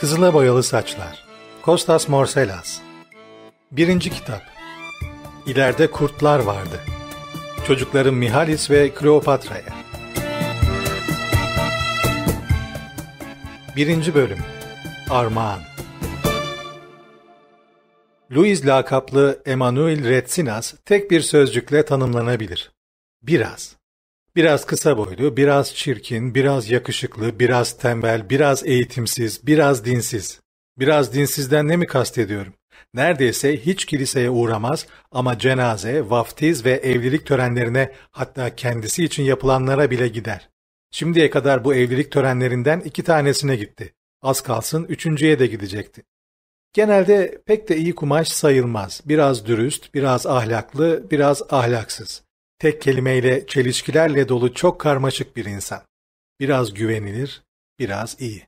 Kızıla boyalı saçlar. Kostas Morselas. Birinci kitap. İleride kurtlar vardı. Çocukların Mihalis ve Kleopatra'ya. Birinci bölüm. Armağan. Louis lakaplı Emanuel Retsinas tek bir sözcükle tanımlanabilir. Biraz. Biraz kısa boylu, biraz çirkin, biraz yakışıklı, biraz tembel, biraz eğitimsiz, biraz dinsiz. Biraz dinsizden ne mi kastediyorum? Neredeyse hiç kiliseye uğramaz ama cenaze, vaftiz ve evlilik törenlerine hatta kendisi için yapılanlara bile gider. Şimdiye kadar bu evlilik törenlerinden iki tanesine gitti. Az kalsın üçüncüye de gidecekti. Genelde pek de iyi kumaş sayılmaz. Biraz dürüst, biraz ahlaklı, biraz ahlaksız. Tek kelimeyle çelişkilerle dolu çok karmaşık bir insan. Biraz güvenilir, biraz iyi.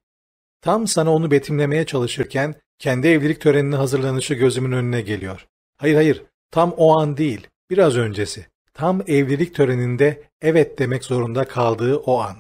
Tam sana onu betimlemeye çalışırken kendi evlilik törenine hazırlanışı gözümün önüne geliyor. Hayır hayır, tam o an değil, biraz öncesi. Tam evlilik töreninde evet demek zorunda kaldığı o an.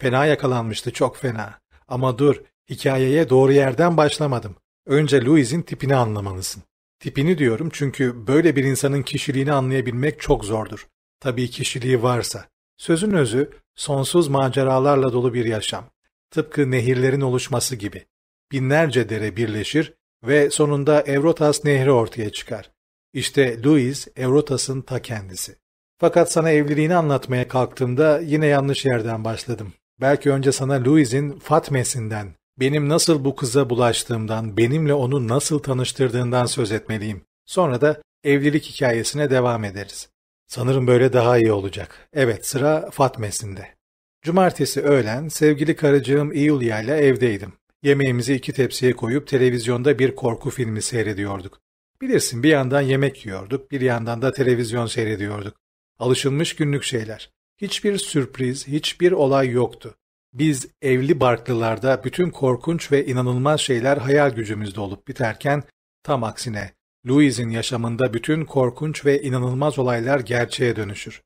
Fena yakalanmıştı, çok fena. Ama dur, hikayeye doğru yerden başlamadım. Önce Louis'in tipini anlamalısın. Tipini diyorum çünkü böyle bir insanın kişiliğini anlayabilmek çok zordur. Tabii kişiliği varsa. Sözün özü sonsuz maceralarla dolu bir yaşam. Tıpkı nehirlerin oluşması gibi. Binlerce dere birleşir ve sonunda Evrotas Nehri ortaya çıkar. İşte Louis, Evrotas'ın ta kendisi. Fakat sana evliliğini anlatmaya kalktığımda yine yanlış yerden başladım. Belki önce sana Louis'in Fatme'sinden, benim nasıl bu kıza bulaştığımdan, benimle onu nasıl tanıştırdığından söz etmeliyim. Sonra da evlilik hikayesine devam ederiz. Sanırım böyle daha iyi olacak. Evet, sıra Fatme'sinde. Cumartesi öğlen sevgili karıcığım Iulia ile evdeydim. Yemeğimizi iki tepsiye koyup televizyonda bir korku filmi seyrediyorduk. Bilirsin bir yandan yemek yiyorduk, bir yandan da televizyon seyrediyorduk. Alışılmış günlük şeyler. Hiçbir sürpriz, hiçbir olay yoktu. Biz evli barklılarda bütün korkunç ve inanılmaz şeyler hayal gücümüzde olup biterken tam aksine Louis'in yaşamında bütün korkunç ve inanılmaz olaylar gerçeğe dönüşür.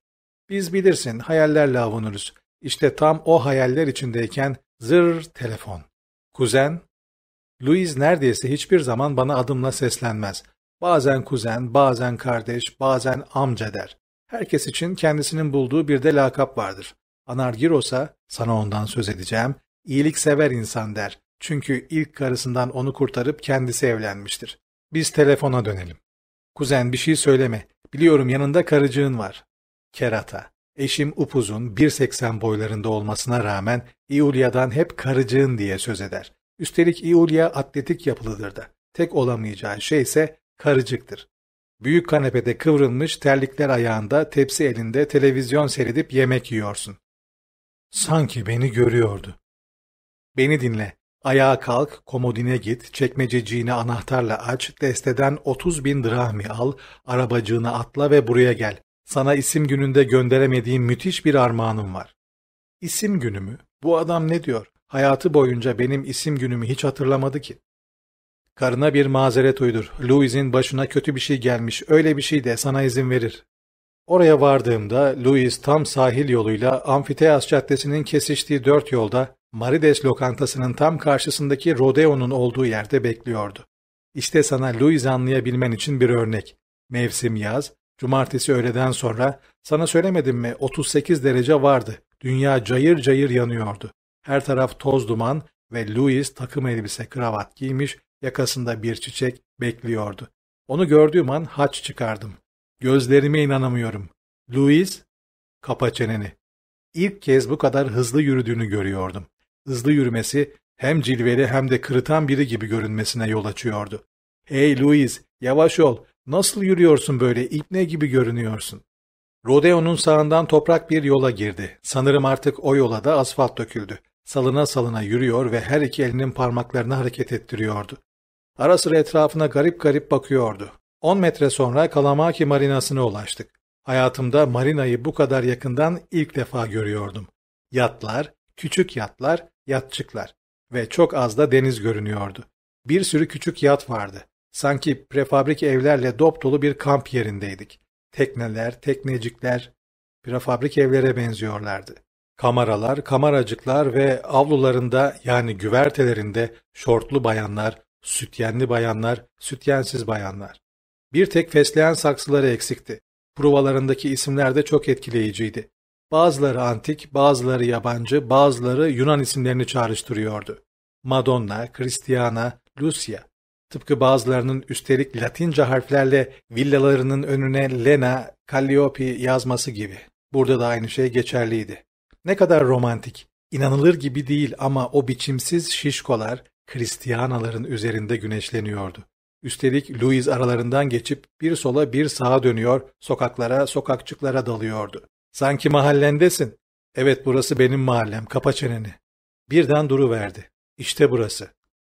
Biz bilirsin hayallerle avunuruz. İşte tam o hayaller içindeyken zır telefon. Kuzen, Louis neredeyse hiçbir zaman bana adımla seslenmez. Bazen kuzen, bazen kardeş, bazen amca der. Herkes için kendisinin bulduğu bir de lakap vardır. Anargiros'a, sana ondan söz edeceğim, iyiliksever insan der. Çünkü ilk karısından onu kurtarıp kendisi evlenmiştir. Biz telefona dönelim. Kuzen bir şey söyleme. Biliyorum yanında karıcığın var. Kerata. Eşim upuzun 1.80 boylarında olmasına rağmen İulya'dan hep karıcığın diye söz eder. Üstelik İulya atletik yapılıdır da. Tek olamayacağı şey ise karıcıktır. Büyük kanepede kıvrılmış terlikler ayağında tepsi elinde televizyon seyredip yemek yiyorsun. Sanki beni görüyordu. Beni dinle. Ayağa kalk, komodine git, çekmececiğini anahtarla aç, desteden 30 bin drahmi al, arabacığına atla ve buraya gel. Sana isim gününde gönderemediğim müthiş bir armağanım var. İsim günü mü? Bu adam ne diyor? Hayatı boyunca benim isim günümü hiç hatırlamadı ki. Karına bir mazeret uydur. Louis'in başına kötü bir şey gelmiş, öyle bir şey de sana izin verir. Oraya vardığımda Louis tam sahil yoluyla Amfiteas Caddesi'nin kesiştiği dört yolda Marides lokantasının tam karşısındaki Rodeo'nun olduğu yerde bekliyordu. İşte sana Louis'i anlayabilmen için bir örnek. Mevsim yaz, cumartesi öğleden sonra sana söylemedim mi 38 derece vardı. Dünya cayır cayır yanıyordu. Her taraf toz duman ve Louis takım elbise kravat giymiş, yakasında bir çiçek bekliyordu. Onu gördüğüm an haç çıkardım. Gözlerime inanamıyorum. Louis, kapa çeneni. İlk kez bu kadar hızlı yürüdüğünü görüyordum. Hızlı yürümesi hem cilveli hem de kırıtan biri gibi görünmesine yol açıyordu. Hey Louis, yavaş ol. Nasıl yürüyorsun böyle ipne gibi görünüyorsun. Rodeo'nun sağından toprak bir yola girdi. Sanırım artık o yola da asfalt döküldü. Salına salına yürüyor ve her iki elinin parmaklarını hareket ettiriyordu. Ara sıra etrafına garip garip bakıyordu. 10 metre sonra Kalamaki marinasına ulaştık. Hayatımda marinayı bu kadar yakından ilk defa görüyordum. Yatlar, küçük yatlar, yatçıklar ve çok az da deniz görünüyordu. Bir sürü küçük yat vardı. Sanki prefabrik evlerle dop dolu bir kamp yerindeydik. Tekneler, teknecikler prefabrik evlere benziyorlardı. Kamaralar, kamaracıklar ve avlularında yani güvertelerinde şortlu bayanlar, sütyenli bayanlar, sütyensiz bayanlar. Bir tek fesleğen saksıları eksikti. Provalarındaki isimler de çok etkileyiciydi. Bazıları antik, bazıları yabancı, bazıları Yunan isimlerini çağrıştırıyordu. Madonna, Christiana, Lucia. Tıpkı bazılarının üstelik Latince harflerle villalarının önüne Lena, Calliope yazması gibi. Burada da aynı şey geçerliydi. Ne kadar romantik. İnanılır gibi değil ama o biçimsiz şişkolar Kristiyanaların üzerinde güneşleniyordu. Üstelik Louis aralarından geçip bir sola bir sağa dönüyor, sokaklara, sokakçıklara dalıyordu. Sanki mahallendesin. Evet burası benim mahallem, kapa çeneni. Birden duruverdi. İşte burası.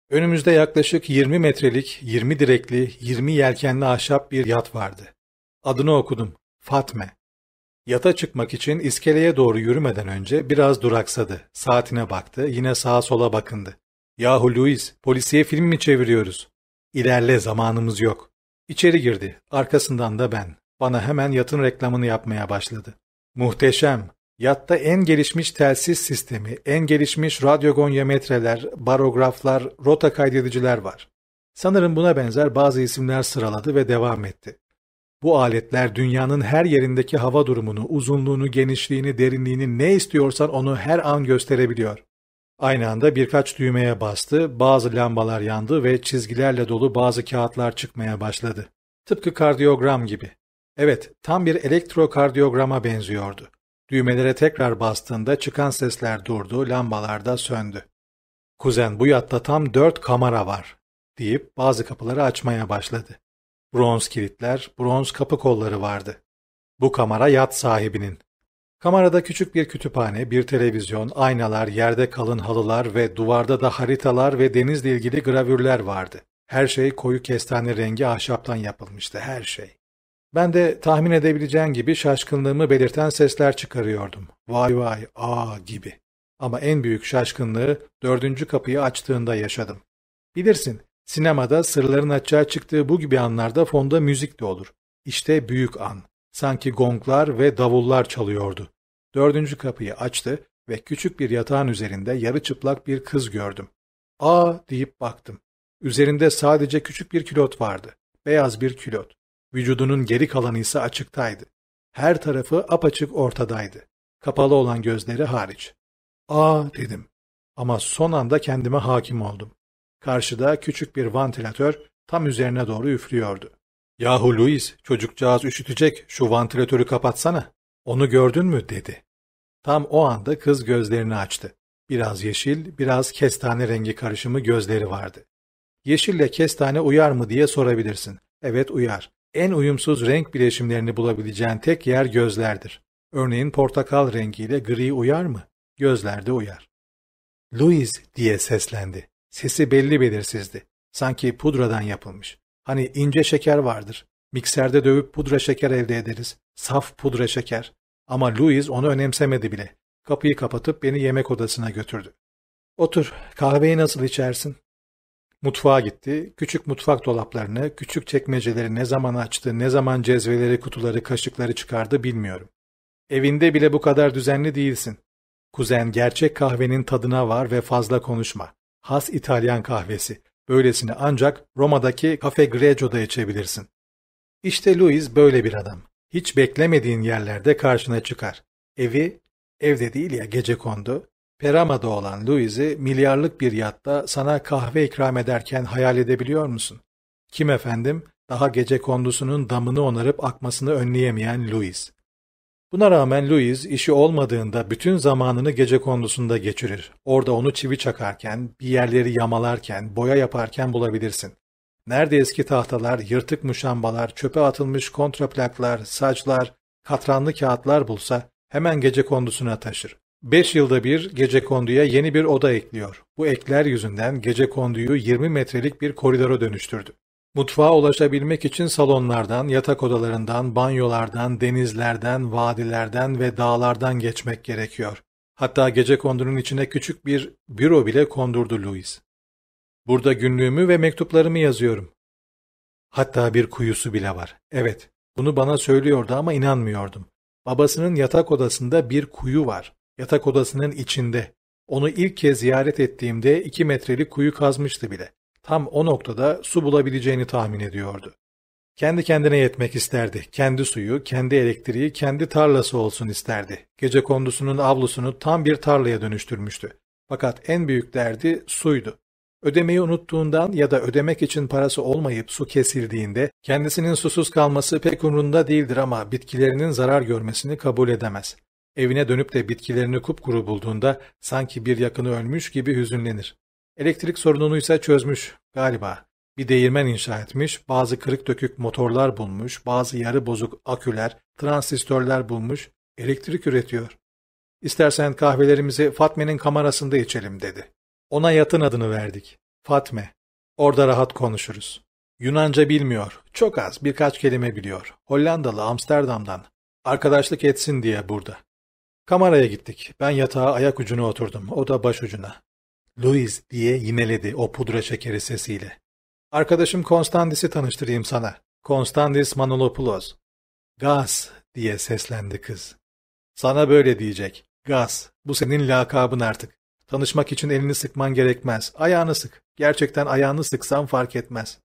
Önümüzde yaklaşık 20 metrelik, 20 direkli, 20 yelkenli ahşap bir yat vardı. Adını okudum. Fatme. Yata çıkmak için iskeleye doğru yürümeden önce biraz duraksadı. Saatine baktı, yine sağa sola bakındı. Yahu Louis, polisiye film mi çeviriyoruz? İlerle, zamanımız yok. İçeri girdi, arkasından da ben. Bana hemen yatın reklamını yapmaya başladı. Muhteşem. Yatta en gelişmiş telsiz sistemi, en gelişmiş radyogonyometreler, barograflar, rota kaydediciler var. Sanırım buna benzer bazı isimler sıraladı ve devam etti. Bu aletler dünyanın her yerindeki hava durumunu, uzunluğunu, genişliğini, derinliğini ne istiyorsan onu her an gösterebiliyor. Aynı anda birkaç düğmeye bastı, bazı lambalar yandı ve çizgilerle dolu bazı kağıtlar çıkmaya başladı. Tıpkı kardiyogram gibi. Evet, tam bir elektrokardiyograma benziyordu. Düğmelere tekrar bastığında çıkan sesler durdu, lambalar da söndü. Kuzen bu yatta tam dört kamera var, deyip bazı kapıları açmaya başladı. Bronz kilitler, bronz kapı kolları vardı. Bu kamera yat sahibinin. Kamerada küçük bir kütüphane, bir televizyon, aynalar, yerde kalın halılar ve duvarda da haritalar ve denizle ilgili gravürler vardı. Her şey koyu kestane rengi ahşaptan yapılmıştı, her şey. Ben de tahmin edebileceğin gibi şaşkınlığımı belirten sesler çıkarıyordum. Vay vay, aa gibi. Ama en büyük şaşkınlığı dördüncü kapıyı açtığında yaşadım. Bilirsin, sinemada sırların açığa çıktığı bu gibi anlarda fonda müzik de olur. İşte büyük an. Sanki gonglar ve davullar çalıyordu. Dördüncü kapıyı açtı ve küçük bir yatağın üzerinde yarı çıplak bir kız gördüm. Aa deyip baktım. Üzerinde sadece küçük bir külot vardı. Beyaz bir külot. Vücudunun geri kalanı ise açıktaydı. Her tarafı apaçık ortadaydı. Kapalı olan gözleri hariç. Aa dedim. Ama son anda kendime hakim oldum. Karşıda küçük bir vantilatör tam üzerine doğru üflüyordu. Yahu Louis, çocukcağız üşütecek, şu vantilatörü kapatsana. Onu gördün mü dedi. Tam o anda kız gözlerini açtı. Biraz yeşil, biraz kestane rengi karışımı gözleri vardı. Yeşille kestane uyar mı diye sorabilirsin. Evet uyar. En uyumsuz renk bileşimlerini bulabileceğin tek yer gözlerdir. Örneğin portakal rengiyle gri uyar mı? Gözlerde uyar. Louis diye seslendi. Sesi belli belirsizdi. Sanki pudradan yapılmış. Hani ince şeker vardır. Mikserde dövüp pudra şeker elde ederiz. Saf pudra şeker. Ama Louis onu önemsemedi bile. Kapıyı kapatıp beni yemek odasına götürdü. Otur, kahveyi nasıl içersin? Mutfağa gitti. Küçük mutfak dolaplarını, küçük çekmeceleri ne zaman açtı, ne zaman cezveleri, kutuları, kaşıkları çıkardı bilmiyorum. Evinde bile bu kadar düzenli değilsin. Kuzen gerçek kahvenin tadına var ve fazla konuşma. Has İtalyan kahvesi. Böylesini ancak Roma'daki Cafe Greggio'da içebilirsin. İşte Louis böyle bir adam. Hiç beklemediğin yerlerde karşına çıkar. Evi, evde değil ya gece kondu, Perama'da olan Louis'i milyarlık bir yatta sana kahve ikram ederken hayal edebiliyor musun? Kim efendim? Daha gece kondusunun damını onarıp akmasını önleyemeyen Louis. Buna rağmen Louis işi olmadığında bütün zamanını gece kondusunda geçirir. Orada onu çivi çakarken, bir yerleri yamalarken, boya yaparken bulabilirsin. Nerede eski tahtalar, yırtık muşambalar, çöpe atılmış kontraplaklar, saçlar, katranlı kağıtlar bulsa hemen gece kondusuna taşır. Beş yılda bir gece konduya yeni bir oda ekliyor. Bu ekler yüzünden gece konduyu 20 metrelik bir koridora dönüştürdü. Mutfağa ulaşabilmek için salonlardan, yatak odalarından, banyolardan, denizlerden, vadilerden ve dağlardan geçmek gerekiyor. Hatta gece kondunun içine küçük bir büro bile kondurdu Louis. Burada günlüğümü ve mektuplarımı yazıyorum. Hatta bir kuyusu bile var. Evet, bunu bana söylüyordu ama inanmıyordum. Babasının yatak odasında bir kuyu var. Yatak odasının içinde. Onu ilk kez ziyaret ettiğimde iki metrelik kuyu kazmıştı bile. Tam o noktada su bulabileceğini tahmin ediyordu. Kendi kendine yetmek isterdi. Kendi suyu, kendi elektriği, kendi tarlası olsun isterdi. Gece kondusunun avlusunu tam bir tarlaya dönüştürmüştü. Fakat en büyük derdi suydu. Ödemeyi unuttuğundan ya da ödemek için parası olmayıp su kesildiğinde kendisinin susuz kalması pek umrunda değildir ama bitkilerinin zarar görmesini kabul edemez. Evine dönüp de bitkilerini kupkuru bulduğunda sanki bir yakını ölmüş gibi hüzünlenir. Elektrik sorununu ise çözmüş galiba. Bir değirmen inşa etmiş, bazı kırık dökük motorlar bulmuş, bazı yarı bozuk aküler, transistörler bulmuş, elektrik üretiyor. İstersen kahvelerimizi Fatme'nin kamerasında içelim dedi. Ona yatın adını verdik. Fatme. Orada rahat konuşuruz. Yunanca bilmiyor. Çok az birkaç kelime biliyor. Hollandalı Amsterdam'dan. Arkadaşlık etsin diye burada. Kameraya gittik. Ben yatağa ayak ucuna oturdum. O da baş ucuna. Louis diye yineledi o pudra şekeri sesiyle. Arkadaşım Konstandis'i tanıştırayım sana. Konstandis Manolopoulos. Gaz diye seslendi kız. Sana böyle diyecek. Gaz. Bu senin lakabın artık. Tanışmak için elini sıkman gerekmez. Ayağını sık. Gerçekten ayağını sıksan fark etmez.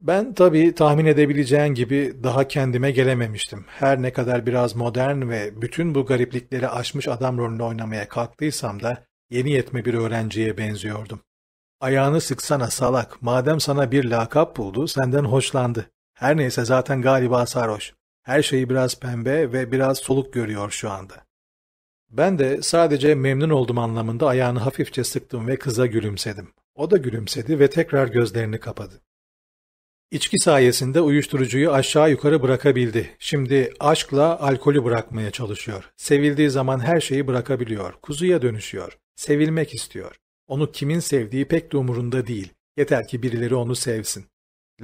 Ben tabii tahmin edebileceğin gibi daha kendime gelememiştim. Her ne kadar biraz modern ve bütün bu gariplikleri aşmış adam rolünü oynamaya kalktıysam da yeni yetme bir öğrenciye benziyordum. Ayağını sıksana salak, madem sana bir lakap buldu, senden hoşlandı. Her neyse zaten galiba sarhoş. Her şeyi biraz pembe ve biraz soluk görüyor şu anda. Ben de sadece memnun oldum anlamında ayağını hafifçe sıktım ve kıza gülümsedim. O da gülümsedi ve tekrar gözlerini kapadı. İçki sayesinde uyuşturucuyu aşağı yukarı bırakabildi. Şimdi aşkla alkolü bırakmaya çalışıyor. Sevildiği zaman her şeyi bırakabiliyor. Kuzuya dönüşüyor. Sevilmek istiyor. Onu kimin sevdiği pek de umurunda değil. Yeter ki birileri onu sevsin.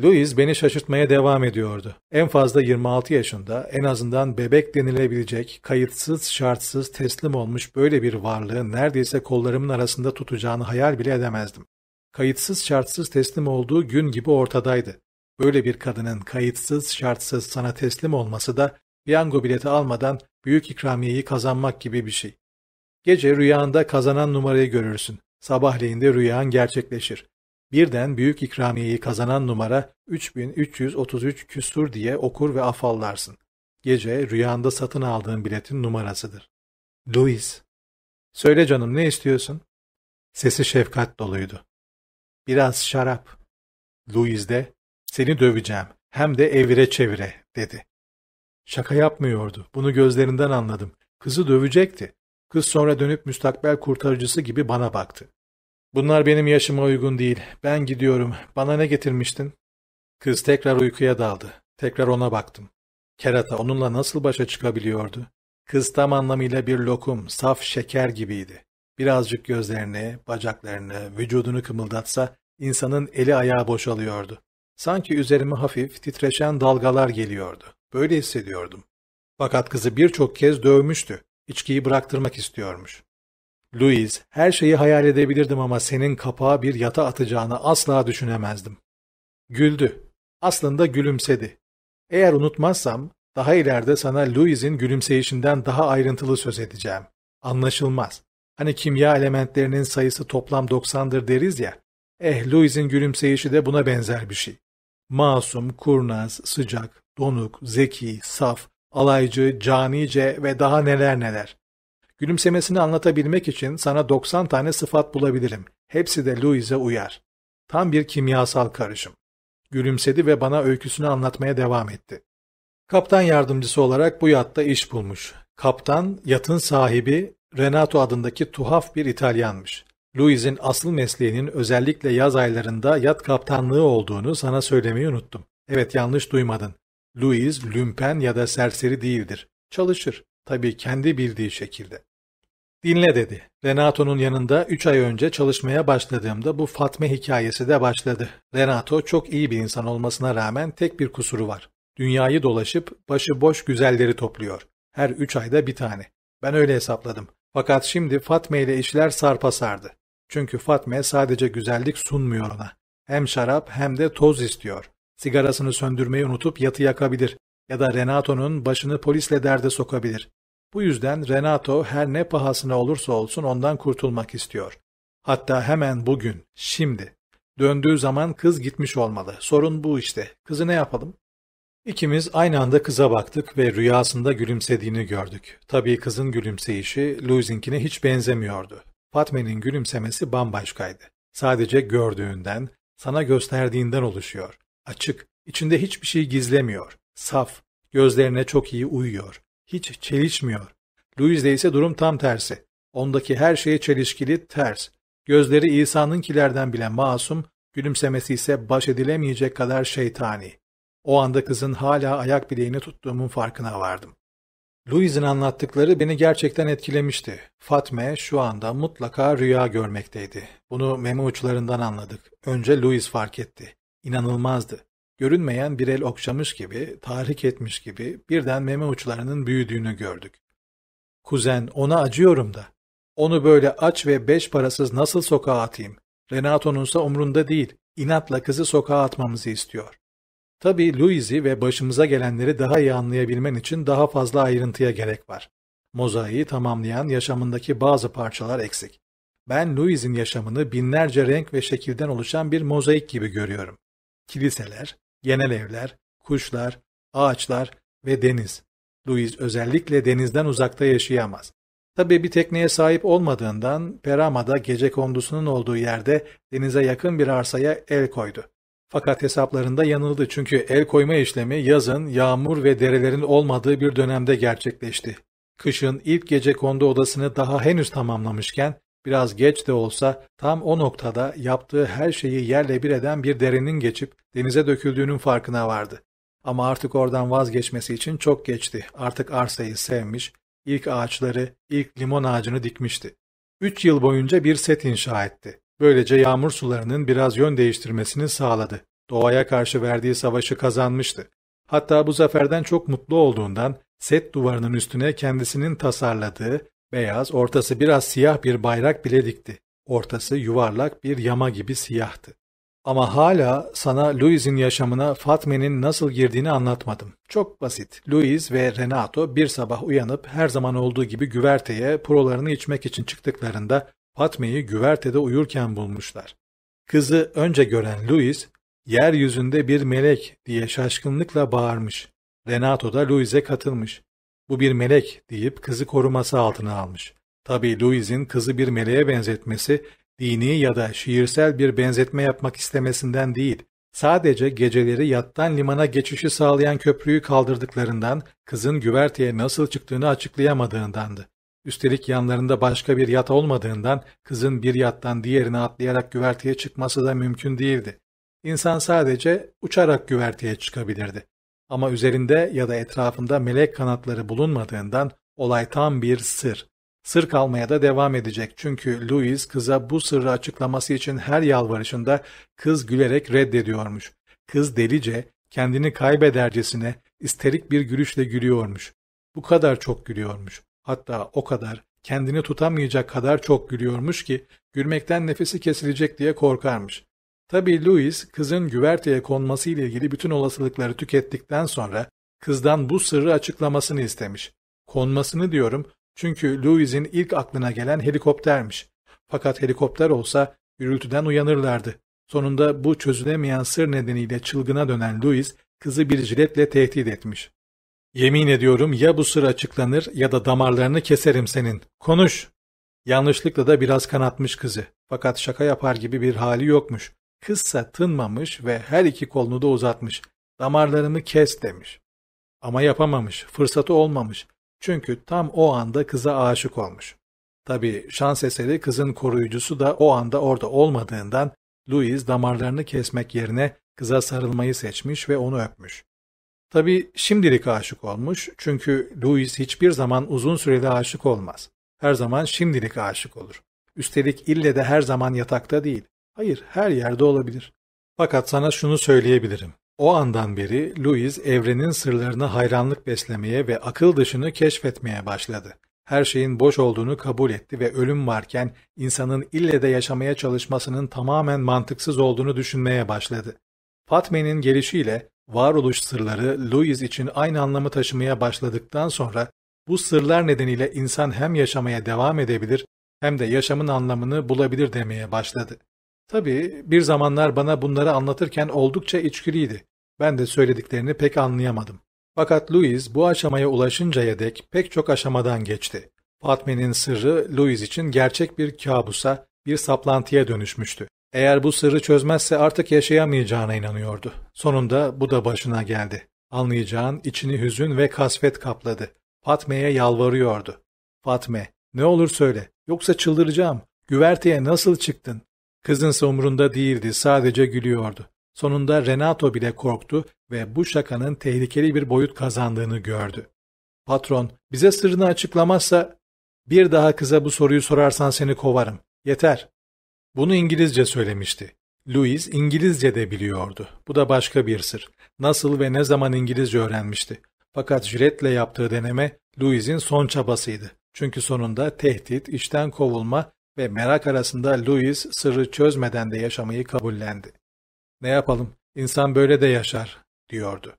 Louis beni şaşırtmaya devam ediyordu. En fazla 26 yaşında, en azından bebek denilebilecek, kayıtsız, şartsız, teslim olmuş böyle bir varlığı neredeyse kollarımın arasında tutacağını hayal bile edemezdim. Kayıtsız, şartsız teslim olduğu gün gibi ortadaydı. Böyle bir kadının kayıtsız, şartsız sana teslim olması da piyango bileti almadan büyük ikramiyeyi kazanmak gibi bir şey. Gece rüyanda kazanan numarayı görürsün. Sabahleyin de rüyan gerçekleşir. Birden büyük ikramiyeyi kazanan numara 3333 küsur diye okur ve afallarsın. Gece rüyanda satın aldığın biletin numarasıdır. Louis. Söyle canım ne istiyorsun? Sesi şefkat doluydu. Biraz şarap. Louis de seni döveceğim hem de evire çevire dedi. Şaka yapmıyordu. Bunu gözlerinden anladım. Kızı dövecekti. Kız sonra dönüp müstakbel kurtarıcısı gibi bana baktı. Bunlar benim yaşıma uygun değil. Ben gidiyorum. Bana ne getirmiştin? Kız tekrar uykuya daldı. Tekrar ona baktım. Kerata onunla nasıl başa çıkabiliyordu? Kız tam anlamıyla bir lokum, saf şeker gibiydi. Birazcık gözlerini, bacaklarını, vücudunu kımıldatsa insanın eli ayağı boşalıyordu. Sanki üzerime hafif titreşen dalgalar geliyordu. Böyle hissediyordum. Fakat kızı birçok kez dövmüştü. İçkiyi bıraktırmak istiyormuş. Louise, her şeyi hayal edebilirdim ama senin kapağı bir yata atacağını asla düşünemezdim. Güldü. Aslında gülümsedi. Eğer unutmazsam, daha ileride sana Louise'in gülümseyişinden daha ayrıntılı söz edeceğim. Anlaşılmaz. Hani kimya elementlerinin sayısı toplam 90'dır deriz ya. Eh, Louise'in gülümseyişi de buna benzer bir şey. Masum, kurnaz, sıcak, donuk, zeki, saf, alaycı, canice ve daha neler neler. Gülümsemesini anlatabilmek için sana 90 tane sıfat bulabilirim. Hepsi de Louis'e uyar. Tam bir kimyasal karışım. Gülümsedi ve bana öyküsünü anlatmaya devam etti. Kaptan yardımcısı olarak bu yatta iş bulmuş. Kaptan, yatın sahibi Renato adındaki tuhaf bir İtalyanmış. Louis'in asıl mesleğinin özellikle yaz aylarında yat kaptanlığı olduğunu sana söylemeyi unuttum. Evet yanlış duymadın. Louis lümpen ya da serseri değildir. Çalışır. Tabii kendi bildiği şekilde. Dinle dedi. Renato'nun yanında 3 ay önce çalışmaya başladığımda bu Fatme hikayesi de başladı. Renato çok iyi bir insan olmasına rağmen tek bir kusuru var. Dünyayı dolaşıp başı boş güzelleri topluyor. Her 3 ayda bir tane. Ben öyle hesapladım. Fakat şimdi Fatme ile işler sarpa sardı. Çünkü Fatme sadece güzellik sunmuyor ona. Hem şarap hem de toz istiyor. Sigarasını söndürmeyi unutup yatı yakabilir ya da Renato'nun başını polisle derde sokabilir. Bu yüzden Renato her ne pahasına olursa olsun ondan kurtulmak istiyor. Hatta hemen bugün, şimdi. Döndüğü zaman kız gitmiş olmalı. Sorun bu işte. Kızı ne yapalım? İkimiz aynı anda kıza baktık ve rüyasında gülümsediğini gördük. Tabii kızın gülümseyişi Louis'inkine hiç benzemiyordu. Fatme'nin gülümsemesi bambaşkaydı. Sadece gördüğünden, sana gösterdiğinden oluşuyor. Açık, içinde hiçbir şey gizlemiyor. Saf, gözlerine çok iyi uyuyor. Hiç çelişmiyor. Louis'de ise durum tam tersi. Ondaki her şey çelişkili, ters. Gözleri İsa'nınkilerden bile masum, gülümsemesi ise baş edilemeyecek kadar şeytani. O anda kızın hala ayak bileğini tuttuğumun farkına vardım. Louis'in anlattıkları beni gerçekten etkilemişti. Fatme şu anda mutlaka rüya görmekteydi. Bunu meme uçlarından anladık. Önce Louis fark etti. İnanılmazdı. Görünmeyen bir el okşamış gibi, tahrik etmiş gibi birden meme uçlarının büyüdüğünü gördük. Kuzen, ona acıyorum da. Onu böyle aç ve beş parasız nasıl sokağa atayım? Renato'nunsa umrunda değil. İnatla kızı sokağa atmamızı istiyor. Tabii Louis'i ve başımıza gelenleri daha iyi anlayabilmen için daha fazla ayrıntıya gerek var. Mozaiği tamamlayan yaşamındaki bazı parçalar eksik. Ben Louis'in yaşamını binlerce renk ve şekilden oluşan bir mozaik gibi görüyorum. Kiliseler, genel evler, kuşlar, ağaçlar ve deniz. Louis özellikle denizden uzakta yaşayamaz. Tabii bir tekneye sahip olmadığından Perama'da gece kondusunun olduğu yerde denize yakın bir arsaya el koydu. Fakat hesaplarında yanıldı çünkü el koyma işlemi yazın yağmur ve derelerin olmadığı bir dönemde gerçekleşti. Kışın ilk gece kondu odasını daha henüz tamamlamışken biraz geç de olsa tam o noktada yaptığı her şeyi yerle bir eden bir derenin geçip denize döküldüğünün farkına vardı. Ama artık oradan vazgeçmesi için çok geçti. Artık arsayı sevmiş, ilk ağaçları, ilk limon ağacını dikmişti. Üç yıl boyunca bir set inşa etti. Böylece yağmur sularının biraz yön değiştirmesini sağladı. Doğaya karşı verdiği savaşı kazanmıştı. Hatta bu zaferden çok mutlu olduğundan set duvarının üstüne kendisinin tasarladığı beyaz, ortası biraz siyah bir bayrak bile dikti. Ortası yuvarlak bir yama gibi siyahtı. Ama hala sana Louis'in yaşamına Fatme'nin nasıl girdiğini anlatmadım. Çok basit. Louis ve Renato bir sabah uyanıp her zaman olduğu gibi güverteye prolarını içmek için çıktıklarında Fatme'yi güvertede uyurken bulmuşlar. Kızı önce gören Louis, yeryüzünde bir melek diye şaşkınlıkla bağırmış. Renato da Louis'e katılmış. Bu bir melek deyip kızı koruması altına almış. Tabii Louis'in kızı bir meleğe benzetmesi, dini ya da şiirsel bir benzetme yapmak istemesinden değil, sadece geceleri yattan limana geçişi sağlayan köprüyü kaldırdıklarından kızın güverteye nasıl çıktığını açıklayamadığındandı. Üstelik yanlarında başka bir yat olmadığından kızın bir yattan diğerine atlayarak güverteye çıkması da mümkün değildi. İnsan sadece uçarak güverteye çıkabilirdi. Ama üzerinde ya da etrafında melek kanatları bulunmadığından olay tam bir sır. Sır kalmaya da devam edecek çünkü Louis kıza bu sırrı açıklaması için her yalvarışında kız gülerek reddediyormuş. Kız delice, kendini kaybedercesine isterik bir gülüşle gülüyormuş. Bu kadar çok gülüyormuş. Hatta o kadar, kendini tutamayacak kadar çok gülüyormuş ki gülmekten nefesi kesilecek diye korkarmış. Tabii Louis kızın güverteye konması ile ilgili bütün olasılıkları tükettikten sonra kızdan bu sırrı açıklamasını istemiş. Konmasını diyorum çünkü Louis'in ilk aklına gelen helikoptermiş. Fakat helikopter olsa gürültüden uyanırlardı. Sonunda bu çözülemeyen sır nedeniyle çılgına dönen Louis kızı bir jiletle tehdit etmiş. Yemin ediyorum ya bu sır açıklanır ya da damarlarını keserim senin. Konuş. Yanlışlıkla da biraz kanatmış kızı. Fakat şaka yapar gibi bir hali yokmuş. Kızsa tınmamış ve her iki kolunu da uzatmış. Damarlarımı kes demiş. Ama yapamamış, fırsatı olmamış. Çünkü tam o anda kıza aşık olmuş. Tabi şans eseri kızın koruyucusu da o anda orada olmadığından Louis damarlarını kesmek yerine kıza sarılmayı seçmiş ve onu öpmüş. Tabi şimdilik aşık olmuş çünkü Louis hiçbir zaman uzun süreli aşık olmaz. Her zaman şimdilik aşık olur. Üstelik ille de her zaman yatakta değil. Hayır, her yerde olabilir. Fakat sana şunu söyleyebilirim. O andan beri Louis evrenin sırlarına hayranlık beslemeye ve akıl dışını keşfetmeye başladı. Her şeyin boş olduğunu kabul etti ve ölüm varken insanın ille de yaşamaya çalışmasının tamamen mantıksız olduğunu düşünmeye başladı. Fatme'nin gelişiyle varoluş sırları Louis için aynı anlamı taşımaya başladıktan sonra Bu sırlar nedeniyle insan hem yaşamaya devam edebilir hem de yaşamın anlamını bulabilir demeye başladı. Tabii bir zamanlar bana bunları anlatırken oldukça içgülüydü. Ben de söylediklerini pek anlayamadım. Fakat Louis bu aşamaya ulaşıncaya dek pek çok aşamadan geçti. Fatme'nin sırrı Louis için gerçek bir kabusa, bir saplantıya dönüşmüştü. Eğer bu sırrı çözmezse artık yaşayamayacağına inanıyordu. Sonunda bu da başına geldi. Anlayacağın içini hüzün ve kasvet kapladı. Fatme'ye yalvarıyordu. Fatme, ne olur söyle, yoksa çıldıracağım. Güverteye nasıl çıktın? Kızınsa umurunda değildi, sadece gülüyordu. Sonunda Renato bile korktu ve bu şakanın tehlikeli bir boyut kazandığını gördü. Patron, bize sırrını açıklamazsa, bir daha kıza bu soruyu sorarsan seni kovarım. Yeter. Bunu İngilizce söylemişti. Louis İngilizce de biliyordu. Bu da başka bir sır. Nasıl ve ne zaman İngilizce öğrenmişti. Fakat jiletle yaptığı deneme Louis'in son çabasıydı. Çünkü sonunda tehdit, işten kovulma ve merak arasında Louis sırrı çözmeden de yaşamayı kabullendi. Ne yapalım, insan böyle de yaşar, diyordu.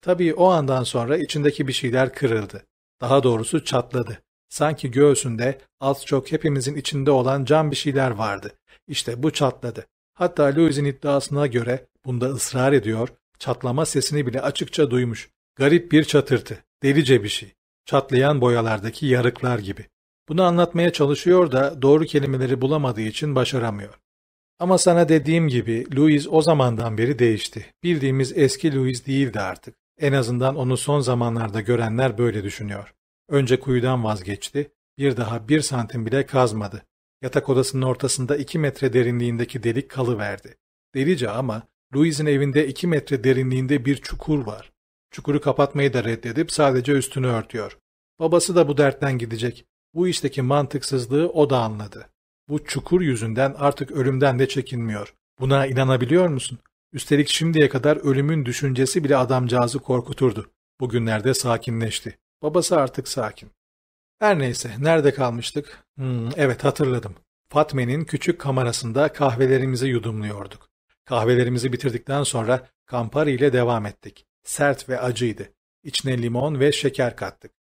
Tabii o andan sonra içindeki bir şeyler kırıldı. Daha doğrusu çatladı. Sanki göğsünde az çok hepimizin içinde olan can bir şeyler vardı. İşte bu çatladı. Hatta Louis'in iddiasına göre bunda ısrar ediyor, çatlama sesini bile açıkça duymuş. Garip bir çatırtı, delice bir şey. Çatlayan boyalardaki yarıklar gibi. Bunu anlatmaya çalışıyor da doğru kelimeleri bulamadığı için başaramıyor. Ama sana dediğim gibi Louis o zamandan beri değişti. Bildiğimiz eski Louis değildi artık. En azından onu son zamanlarda görenler böyle düşünüyor. Önce kuyudan vazgeçti, bir daha bir santim bile kazmadı. Yatak odasının ortasında iki metre derinliğindeki delik kalıverdi. Delice ama Louis'in evinde iki metre derinliğinde bir çukur var. Çukuru kapatmayı da reddedip sadece üstünü örtüyor. Babası da bu dertten gidecek. Bu işteki mantıksızlığı o da anladı. Bu çukur yüzünden artık ölümden de çekinmiyor. Buna inanabiliyor musun? Üstelik şimdiye kadar ölümün düşüncesi bile adamcağızı korkuturdu. Bugünlerde sakinleşti. Babası artık sakin. Her neyse, nerede kalmıştık? Hmm, evet hatırladım. Fatme'nin küçük kamerasında kahvelerimizi yudumluyorduk. Kahvelerimizi bitirdikten sonra Campari ile devam ettik. Sert ve acıydı. İçine limon ve şeker kattık.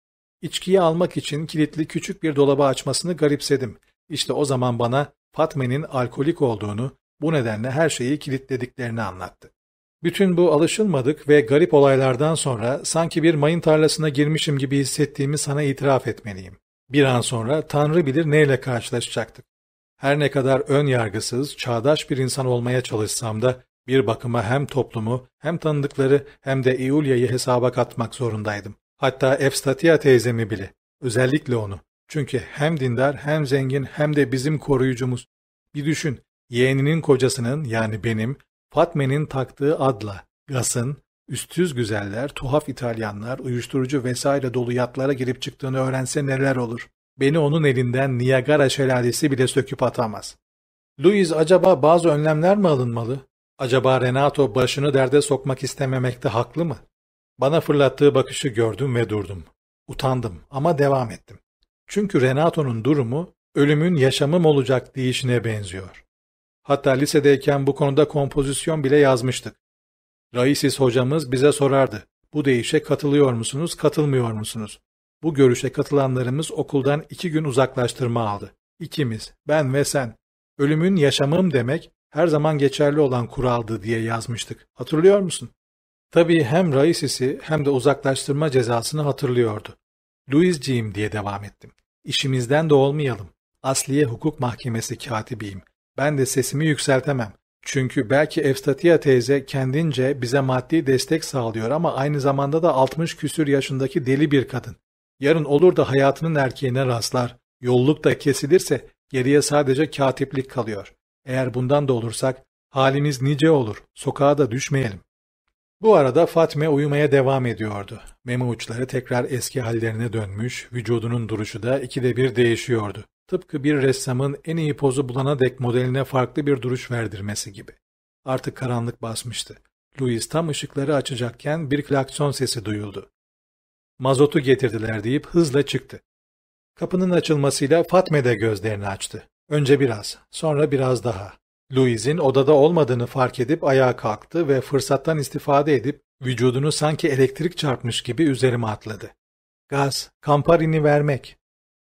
İçkiyi almak için kilitli küçük bir dolabı açmasını garipsedim. İşte o zaman bana Fatme'nin alkolik olduğunu, bu nedenle her şeyi kilitlediklerini anlattı. Bütün bu alışılmadık ve garip olaylardan sonra sanki bir mayın tarlasına girmişim gibi hissettiğimi sana itiraf etmeliyim. Bir an sonra Tanrı bilir neyle karşılaşacaktık. Her ne kadar ön yargısız, çağdaş bir insan olmaya çalışsam da bir bakıma hem toplumu hem tanıdıkları hem de Iulia'yı hesaba katmak zorundaydım. Hatta Efstatia teyzemi bile. Özellikle onu. Çünkü hem dindar hem zengin hem de bizim koruyucumuz. Bir düşün, yeğeninin kocasının yani benim Fatme'nin taktığı adla Gas'ın üstüz güzeller, tuhaf İtalyanlar, uyuşturucu vesaire dolu yatlara girip çıktığını öğrense neler olur? Beni onun elinden Niagara şelalesi bile söküp atamaz. Louis acaba bazı önlemler mi alınmalı? Acaba Renato başını derde sokmak istememekte haklı mı? Bana fırlattığı bakışı gördüm ve durdum. Utandım ama devam ettim. Çünkü Renato'nun durumu ölümün yaşamım olacak deyişine benziyor. Hatta lisedeyken bu konuda kompozisyon bile yazmıştık. Raisis hocamız bize sorardı. Bu deyişe katılıyor musunuz, katılmıyor musunuz? Bu görüşe katılanlarımız okuldan iki gün uzaklaştırma aldı. İkimiz, ben ve sen. Ölümün yaşamım demek her zaman geçerli olan kuraldı diye yazmıştık. Hatırlıyor musun? Tabii hem Raisis'i hem de uzaklaştırma cezasını hatırlıyordu. Louis'ciğim diye devam ettim. İşimizden de olmayalım. Asliye Hukuk Mahkemesi katibiyim. Ben de sesimi yükseltemem. Çünkü belki Efstatia teyze kendince bize maddi destek sağlıyor ama aynı zamanda da 60 küsür yaşındaki deli bir kadın. Yarın olur da hayatının erkeğine rastlar, yolluk da kesilirse geriye sadece katiplik kalıyor. Eğer bundan da olursak halimiz nice olur, sokağa da düşmeyelim. Bu arada Fatme uyumaya devam ediyordu. Meme uçları tekrar eski hallerine dönmüş, vücudunun duruşu da ikide bir değişiyordu. Tıpkı bir ressamın en iyi pozu bulana dek modeline farklı bir duruş verdirmesi gibi. Artık karanlık basmıştı. Louis tam ışıkları açacakken bir klakson sesi duyuldu. Mazotu getirdiler deyip hızla çıktı. Kapının açılmasıyla Fatme de gözlerini açtı. Önce biraz, sonra biraz daha. Louis'in odada olmadığını fark edip ayağa kalktı ve fırsattan istifade edip vücudunu sanki elektrik çarpmış gibi üzerime atladı. Gaz, Campari'ni vermek.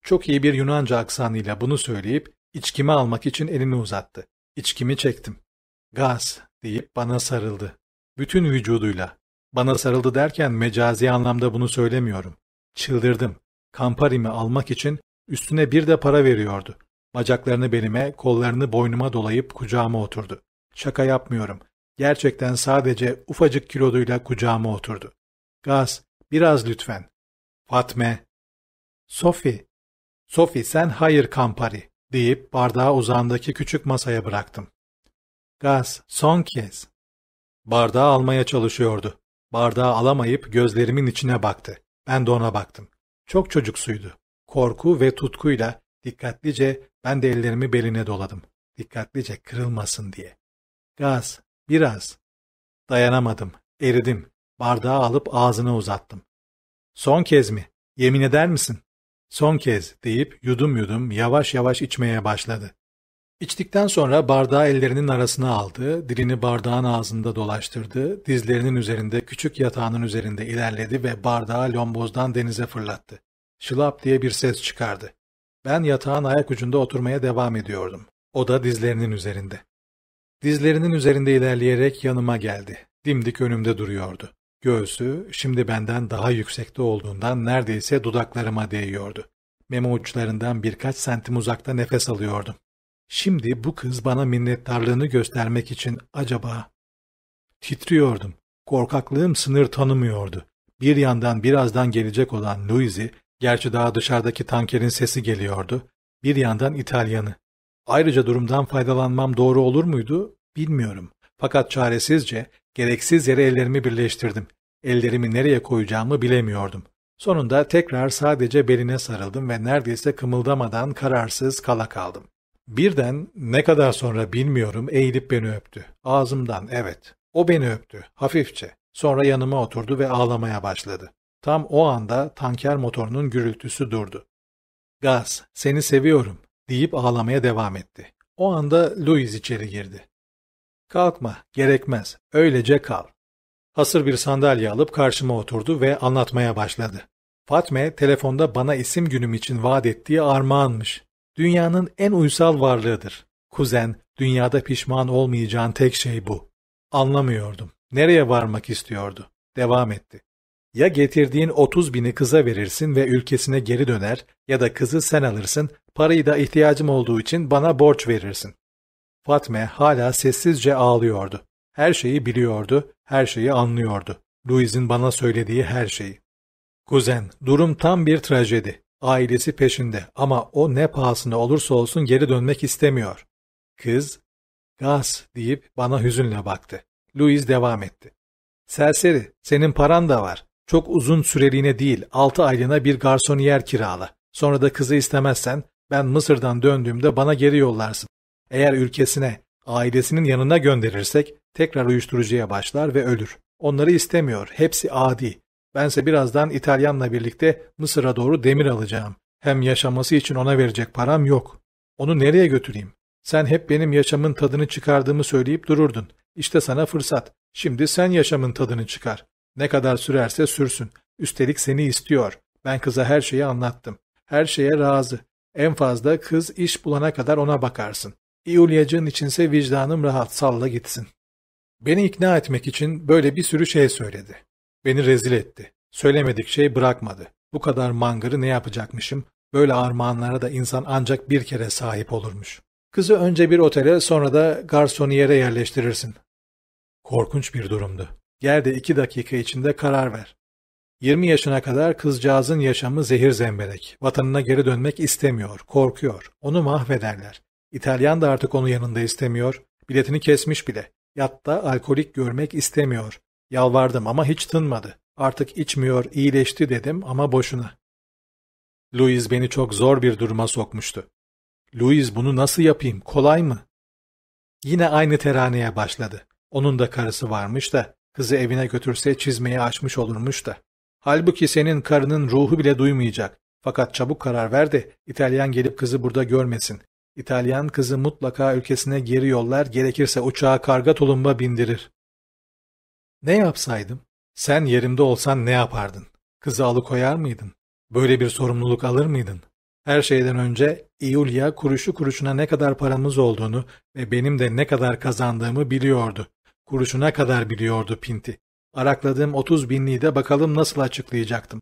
Çok iyi bir Yunanca aksanıyla bunu söyleyip içkimi almak için elini uzattı. İçkimi çektim. Gaz deyip bana sarıldı. Bütün vücuduyla. Bana sarıldı derken mecazi anlamda bunu söylemiyorum. Çıldırdım. Kamparimi almak için üstüne bir de para veriyordu. Bacaklarını belime, kollarını boynuma dolayıp kucağıma oturdu. Şaka yapmıyorum. Gerçekten sadece ufacık kiloduyla kucağıma oturdu. Gaz, biraz lütfen. Fatme. Sophie. Sophie sen hayır Kampari deyip bardağı uzağındaki küçük masaya bıraktım. Gaz, son kez. Bardağı almaya çalışıyordu. Bardağı alamayıp gözlerimin içine baktı. Ben de ona baktım. Çok çocuksuydu. Korku ve tutkuyla dikkatlice ben de ellerimi beline doladım. Dikkatlice kırılmasın diye. Gaz, biraz. Dayanamadım, eridim. Bardağı alıp ağzına uzattım. Son kez mi? Yemin eder misin? Son kez deyip yudum yudum yavaş yavaş içmeye başladı. İçtikten sonra bardağı ellerinin arasına aldı, dilini bardağın ağzında dolaştırdı, dizlerinin üzerinde küçük yatağının üzerinde ilerledi ve bardağı lombozdan denize fırlattı. Şılap diye bir ses çıkardı. Ben yatağın ayak ucunda oturmaya devam ediyordum. O da dizlerinin üzerinde. Dizlerinin üzerinde ilerleyerek yanıma geldi. Dimdik önümde duruyordu. Göğsü şimdi benden daha yüksekte olduğundan neredeyse dudaklarıma değiyordu. Meme uçlarından birkaç santim uzakta nefes alıyordum. Şimdi bu kız bana minnettarlığını göstermek için acaba... Titriyordum. Korkaklığım sınır tanımıyordu. Bir yandan birazdan gelecek olan Louise'i, gerçi daha dışarıdaki tankerin sesi geliyordu, bir yandan İtalyanı. Ayrıca durumdan faydalanmam doğru olur muydu bilmiyorum. Fakat çaresizce, gereksiz yere ellerimi birleştirdim. Ellerimi nereye koyacağımı bilemiyordum. Sonunda tekrar sadece beline sarıldım ve neredeyse kımıldamadan kararsız kala kaldım. Birden ne kadar sonra bilmiyorum eğilip beni öptü. Ağzımdan evet. O beni öptü hafifçe. Sonra yanıma oturdu ve ağlamaya başladı. Tam o anda tanker motorunun gürültüsü durdu. Gaz, seni seviyorum deyip ağlamaya devam etti. O anda Louis içeri girdi. Kalkma, gerekmez, öylece kal. Hasır bir sandalye alıp karşıma oturdu ve anlatmaya başladı. Fatme telefonda bana isim günüm için vaat ettiği armağanmış. Dünyanın en uysal varlığıdır. Kuzen, dünyada pişman olmayacağın tek şey bu. Anlamıyordum. Nereye varmak istiyordu? Devam etti. Ya getirdiğin 30 bini kıza verirsin ve ülkesine geri döner ya da kızı sen alırsın, parayı da ihtiyacım olduğu için bana borç verirsin. Fatme hala sessizce ağlıyordu. Her şeyi biliyordu, her şeyi anlıyordu. Louis'in bana söylediği her şeyi. Kuzen, durum tam bir trajedi. Ailesi peşinde ama o ne pahasına olursa olsun geri dönmek istemiyor. Kız, gaz deyip bana hüzünle baktı. Louis devam etti. Serseri, senin paran da var. Çok uzun süreliğine değil, altı aylığına bir garsoniyer kirala. Sonra da kızı istemezsen, ben Mısır'dan döndüğümde bana geri yollarsın. Eğer ülkesine, ailesinin yanına gönderirsek, tekrar uyuşturucuya başlar ve ölür. Onları istemiyor, hepsi adi. Bense birazdan İtalyanla birlikte Mısır'a doğru demir alacağım. Hem yaşaması için ona verecek param yok. Onu nereye götüreyim? Sen hep benim yaşamın tadını çıkardığımı söyleyip dururdun. İşte sana fırsat. Şimdi sen yaşamın tadını çıkar. Ne kadar sürerse sürsün. Üstelik seni istiyor. Ben kıza her şeyi anlattım. Her şeye razı. En fazla kız iş bulana kadar ona bakarsın. İulyacığın içinse vicdanım rahat salla gitsin. Beni ikna etmek için böyle bir sürü şey söyledi. Beni rezil etti. Söylemedik şey bırakmadı. Bu kadar mangırı ne yapacakmışım? Böyle armağanlara da insan ancak bir kere sahip olurmuş. Kızı önce bir otele sonra da garsoniyere yerleştirirsin. Korkunç bir durumdu. Gel de iki dakika içinde karar ver. 20 yaşına kadar kızcağızın yaşamı zehir zemberek. Vatanına geri dönmek istemiyor, korkuyor. Onu mahvederler. İtalyan da artık onu yanında istemiyor. Biletini kesmiş bile. Yatta alkolik görmek istemiyor. Yalvardım ama hiç tınmadı. Artık içmiyor, iyileşti dedim ama boşuna. Louis beni çok zor bir duruma sokmuştu. Louis bunu nasıl yapayım, kolay mı? Yine aynı teraneye başladı. Onun da karısı varmış da, kızı evine götürse çizmeyi açmış olurmuş da. Halbuki senin karının ruhu bile duymayacak. Fakat çabuk karar ver de İtalyan gelip kızı burada görmesin. İtalyan kızı mutlaka ülkesine geri yollar, gerekirse uçağa karga tulumba bindirir. Ne yapsaydım? Sen yerimde olsan ne yapardın? Kızı alıkoyar mıydın? Böyle bir sorumluluk alır mıydın? Her şeyden önce Iulia kuruşu kuruşuna ne kadar paramız olduğunu ve benim de ne kadar kazandığımı biliyordu. Kuruşuna kadar biliyordu Pinti. Arakladığım 30 binliği de bakalım nasıl açıklayacaktım.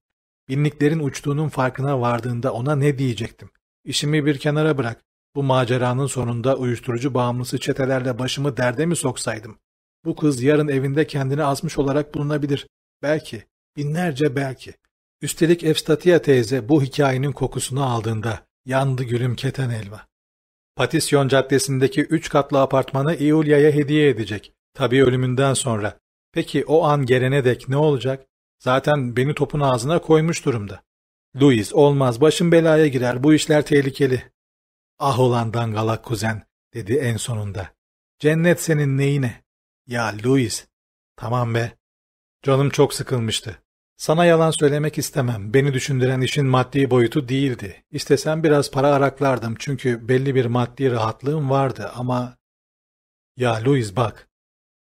Binliklerin uçtuğunun farkına vardığında ona ne diyecektim? İşimi bir kenara bırak. Bu maceranın sonunda uyuşturucu bağımlısı çetelerle başımı derde mi soksaydım? Bu kız yarın evinde kendini asmış olarak bulunabilir. Belki, binlerce belki. Üstelik Efstatia teyze bu hikayenin kokusunu aldığında yandı gülüm keten elva. Patisyon Caddesi'ndeki üç katlı apartmanı Iulia'ya hediye edecek. Tabii ölümünden sonra. Peki o an gelene dek ne olacak? Zaten beni topun ağzına koymuş durumda. Louis olmaz başım belaya girer bu işler tehlikeli. Ah olan dangalak kuzen dedi en sonunda. Cennet senin neyine? Ya Louis. Tamam be. Canım çok sıkılmıştı. Sana yalan söylemek istemem. Beni düşündüren işin maddi boyutu değildi. İstesem biraz para araklardım çünkü belli bir maddi rahatlığım vardı ama... Ya Louis bak.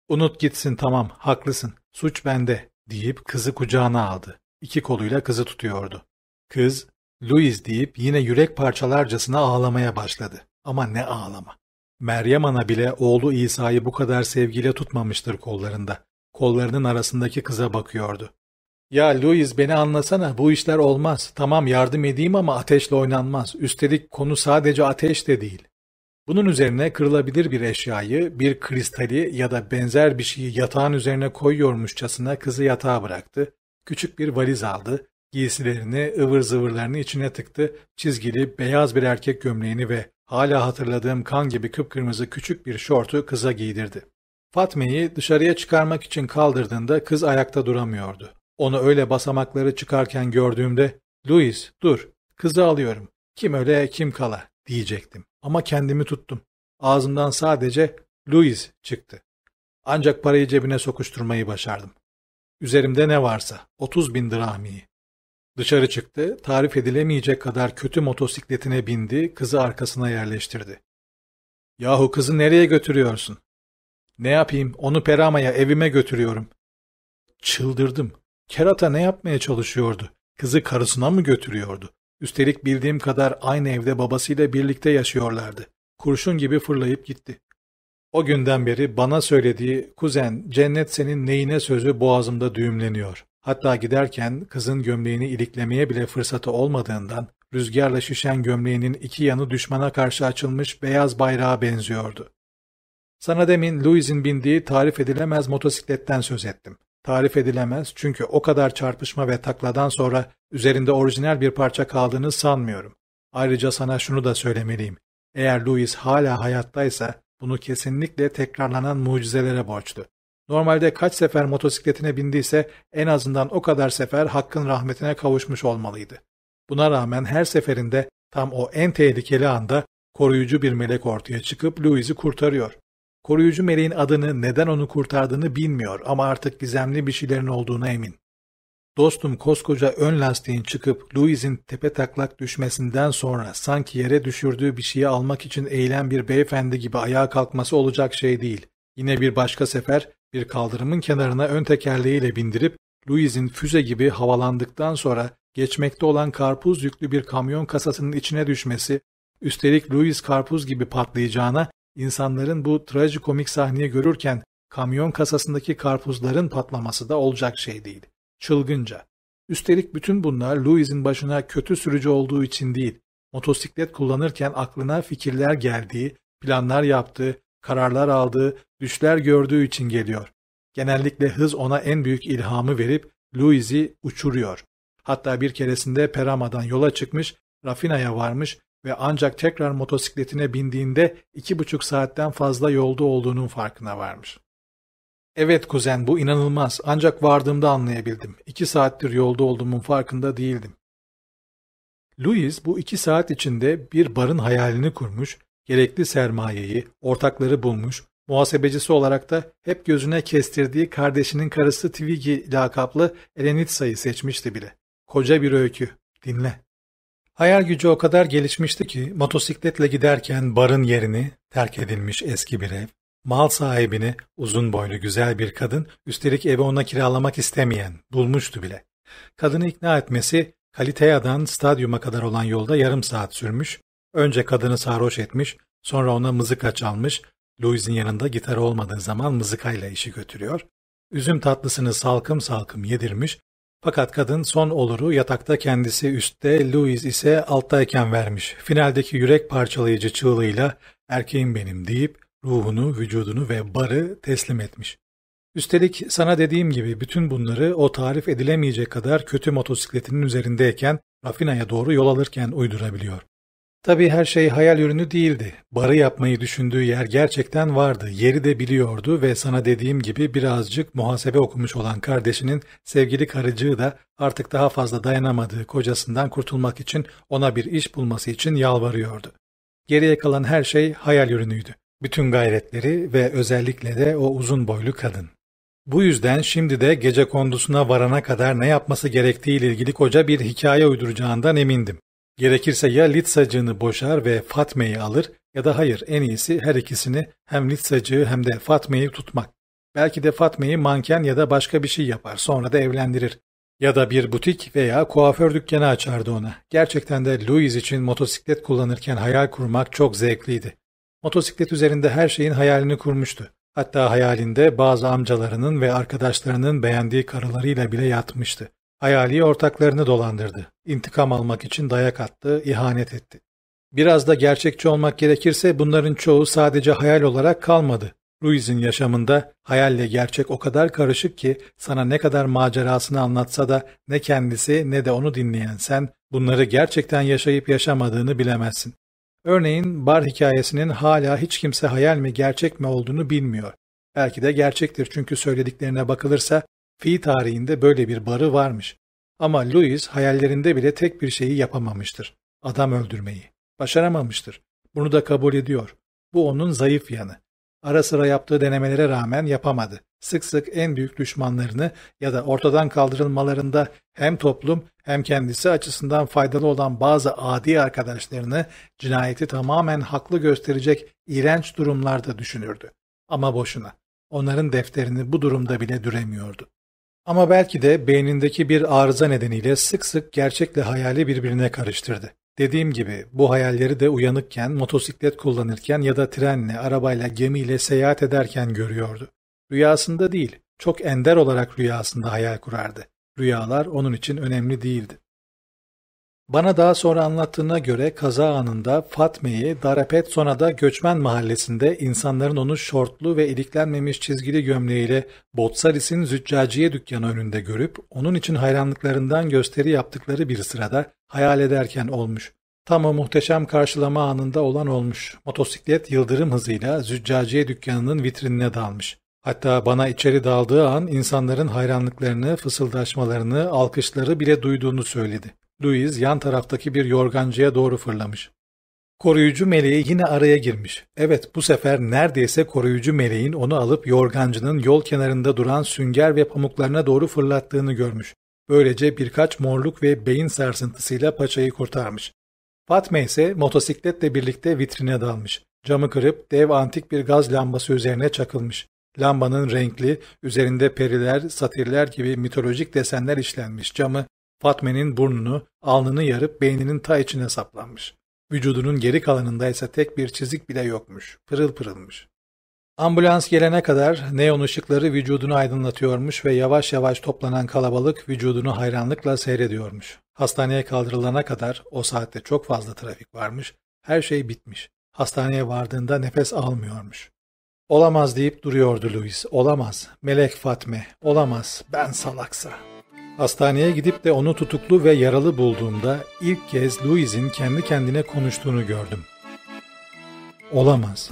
Unut gitsin tamam haklısın. Suç bende deyip kızı kucağına aldı. İki koluyla kızı tutuyordu. Kız, Louis deyip yine yürek parçalarcasına ağlamaya başladı. Ama ne ağlama. Meryem Ana bile oğlu İsa'yı bu kadar sevgiyle tutmamıştır kollarında. Kollarının arasındaki kıza bakıyordu. Ya Louis beni anlasana bu işler olmaz. Tamam yardım edeyim ama ateşle oynanmaz. Üstelik konu sadece ateş de değil. Bunun üzerine kırılabilir bir eşyayı, bir kristali ya da benzer bir şeyi yatağın üzerine koyuyormuşçasına kızı yatağa bıraktı. Küçük bir valiz aldı. Giysilerini, ıvır zıvırlarını içine tıktı. Çizgili, beyaz bir erkek gömleğini ve hala hatırladığım kan gibi kıpkırmızı küçük bir şortu kıza giydirdi. Fatme'yi dışarıya çıkarmak için kaldırdığında kız ayakta duramıyordu. Onu öyle basamakları çıkarken gördüğümde ''Louis dur, kızı alıyorum. Kim öle kim kala.'' diyecektim. Ama kendimi tuttum. Ağzımdan sadece ''Louis'' çıktı. Ancak parayı cebine sokuşturmayı başardım. Üzerimde ne varsa 30 bin drahmiyi. Dışarı çıktı, tarif edilemeyecek kadar kötü motosikletine bindi, kızı arkasına yerleştirdi. ''Yahu kızı nereye götürüyorsun?'' ''Ne yapayım, onu Perama'ya evime götürüyorum.'' Çıldırdım. Kerata ne yapmaya çalışıyordu? Kızı karısına mı götürüyordu? Üstelik bildiğim kadar aynı evde babasıyla birlikte yaşıyorlardı. Kurşun gibi fırlayıp gitti. O günden beri bana söylediği kuzen cennet senin neyine sözü boğazımda düğümleniyor. Hatta giderken kızın gömleğini iliklemeye bile fırsatı olmadığından rüzgarla şişen gömleğinin iki yanı düşmana karşı açılmış beyaz bayrağa benziyordu. Sana demin Louis'in bindiği tarif edilemez motosikletten söz ettim tarif edilemez çünkü o kadar çarpışma ve takladan sonra üzerinde orijinal bir parça kaldığını sanmıyorum. Ayrıca sana şunu da söylemeliyim. Eğer Louis hala hayattaysa bunu kesinlikle tekrarlanan mucizelere borçlu. Normalde kaç sefer motosikletine bindiyse en azından o kadar sefer hakkın rahmetine kavuşmuş olmalıydı. Buna rağmen her seferinde tam o en tehlikeli anda koruyucu bir melek ortaya çıkıp Louis'i kurtarıyor. Koruyucu meleğin adını neden onu kurtardığını bilmiyor ama artık gizemli bir şeylerin olduğuna emin. Dostum koskoca ön lastiğin çıkıp Louis'in tepe taklak düşmesinden sonra sanki yere düşürdüğü bir şeyi almak için eğilen bir beyefendi gibi ayağa kalkması olacak şey değil. Yine bir başka sefer bir kaldırımın kenarına ön tekerleğiyle bindirip Louis'in füze gibi havalandıktan sonra geçmekte olan karpuz yüklü bir kamyon kasasının içine düşmesi, üstelik Louis karpuz gibi patlayacağına İnsanların bu trajikomik sahneyi görürken kamyon kasasındaki karpuzların patlaması da olacak şey değil. Çılgınca. Üstelik bütün bunlar Louis'in başına kötü sürücü olduğu için değil, motosiklet kullanırken aklına fikirler geldiği, planlar yaptığı, kararlar aldığı, düşler gördüğü için geliyor. Genellikle hız ona en büyük ilhamı verip Louis'i uçuruyor. Hatta bir keresinde Perama'dan yola çıkmış, Rafina'ya varmış ve ancak tekrar motosikletine bindiğinde iki buçuk saatten fazla yolda olduğunun farkına varmış. Evet kuzen bu inanılmaz ancak vardığımda anlayabildim. İki saattir yolda olduğumun farkında değildim. Louis bu iki saat içinde bir barın hayalini kurmuş, gerekli sermayeyi, ortakları bulmuş, muhasebecisi olarak da hep gözüne kestirdiği kardeşinin karısı Twiggy lakaplı Elenitsa'yı seçmişti bile. Koca bir öykü. Dinle. Hayal gücü o kadar gelişmişti ki motosikletle giderken barın yerini, terk edilmiş eski bir ev, mal sahibini, uzun boylu güzel bir kadın, üstelik evi ona kiralamak istemeyen, bulmuştu bile. Kadını ikna etmesi, Kalitea'dan stadyuma kadar olan yolda yarım saat sürmüş, önce kadını sarhoş etmiş, sonra ona mızıka çalmış, Louis'in yanında gitarı olmadığı zaman mızıkayla işi götürüyor, üzüm tatlısını salkım salkım yedirmiş, fakat kadın son oluru yatakta kendisi üstte, Louis ise alttayken vermiş. Finaldeki yürek parçalayıcı çığlığıyla erkeğim benim deyip ruhunu, vücudunu ve barı teslim etmiş. Üstelik sana dediğim gibi bütün bunları o tarif edilemeyecek kadar kötü motosikletinin üzerindeyken Rafina'ya doğru yol alırken uydurabiliyor. Tabii her şey hayal ürünü değildi. Barı yapmayı düşündüğü yer gerçekten vardı. Yeri de biliyordu ve sana dediğim gibi birazcık muhasebe okumuş olan kardeşinin sevgili karıcığı da artık daha fazla dayanamadığı kocasından kurtulmak için ona bir iş bulması için yalvarıyordu. Geriye kalan her şey hayal ürünüydü. Bütün gayretleri ve özellikle de o uzun boylu kadın. Bu yüzden şimdi de gece kondusuna varana kadar ne yapması gerektiği ile ilgili koca bir hikaye uyduracağından emindim. Gerekirse ya Litsacığını boşar ve Fatme'yi alır ya da hayır en iyisi her ikisini hem Litsacığı hem de Fatme'yi tutmak. Belki de Fatme'yi manken ya da başka bir şey yapar sonra da evlendirir. Ya da bir butik veya kuaför dükkanı açardı ona. Gerçekten de Louis için motosiklet kullanırken hayal kurmak çok zevkliydi. Motosiklet üzerinde her şeyin hayalini kurmuştu. Hatta hayalinde bazı amcalarının ve arkadaşlarının beğendiği karılarıyla bile yatmıştı. Hayali ortaklarını dolandırdı. İntikam almak için dayak attı, ihanet etti. Biraz da gerçekçi olmak gerekirse bunların çoğu sadece hayal olarak kalmadı. Louis'in yaşamında hayalle gerçek o kadar karışık ki sana ne kadar macerasını anlatsa da ne kendisi ne de onu dinleyen sen bunları gerçekten yaşayıp yaşamadığını bilemezsin. Örneğin bar hikayesinin hala hiç kimse hayal mi gerçek mi olduğunu bilmiyor. Belki de gerçektir çünkü söylediklerine bakılırsa fi tarihinde böyle bir barı varmış. Ama Louis hayallerinde bile tek bir şeyi yapamamıştır. Adam öldürmeyi. Başaramamıştır. Bunu da kabul ediyor. Bu onun zayıf yanı. Ara sıra yaptığı denemelere rağmen yapamadı. Sık sık en büyük düşmanlarını ya da ortadan kaldırılmalarında hem toplum hem kendisi açısından faydalı olan bazı adi arkadaşlarını cinayeti tamamen haklı gösterecek iğrenç durumlarda düşünürdü. Ama boşuna. Onların defterini bu durumda bile düremiyordu. Ama belki de beynindeki bir arıza nedeniyle sık sık gerçekle hayali birbirine karıştırdı. Dediğim gibi bu hayalleri de uyanıkken, motosiklet kullanırken ya da trenle, arabayla, gemiyle seyahat ederken görüyordu. Rüyasında değil, çok ender olarak rüyasında hayal kurardı. Rüyalar onun için önemli değildi. Bana daha sonra anlattığına göre kaza anında Fatme'yi Darapet Sona'da Göçmen Mahallesi'nde insanların onu şortlu ve iliklenmemiş çizgili gömleğiyle Botsaris'in züccaciye dükkanı önünde görüp onun için hayranlıklarından gösteri yaptıkları bir sırada hayal ederken olmuş. Tam o muhteşem karşılama anında olan olmuş. Motosiklet yıldırım hızıyla züccaciye dükkanının vitrinine dalmış. Hatta bana içeri daldığı an insanların hayranlıklarını, fısıldaşmalarını, alkışları bile duyduğunu söyledi. Louis yan taraftaki bir yorgancıya doğru fırlamış. Koruyucu meleği yine araya girmiş. Evet bu sefer neredeyse koruyucu meleğin onu alıp yorgancının yol kenarında duran sünger ve pamuklarına doğru fırlattığını görmüş. Böylece birkaç morluk ve beyin sarsıntısıyla paçayı kurtarmış. Fatma ise motosikletle birlikte vitrine dalmış. Camı kırıp dev antik bir gaz lambası üzerine çakılmış. Lambanın renkli, üzerinde periler, satirler gibi mitolojik desenler işlenmiş camı Fatme'nin burnunu, alnını yarıp beyninin ta içine saplanmış. Vücudunun geri kalanında ise tek bir çizik bile yokmuş. Pırıl pırılmış. Ambulans gelene kadar neon ışıkları vücudunu aydınlatıyormuş ve yavaş yavaş toplanan kalabalık vücudunu hayranlıkla seyrediyormuş. Hastaneye kaldırılana kadar o saatte çok fazla trafik varmış. Her şey bitmiş. Hastaneye vardığında nefes almıyormuş. Olamaz deyip duruyordu Louis. Olamaz. Melek Fatme. Olamaz. Ben salaksa. Hastaneye gidip de onu tutuklu ve yaralı bulduğumda ilk kez Louis'in kendi kendine konuştuğunu gördüm. Olamaz.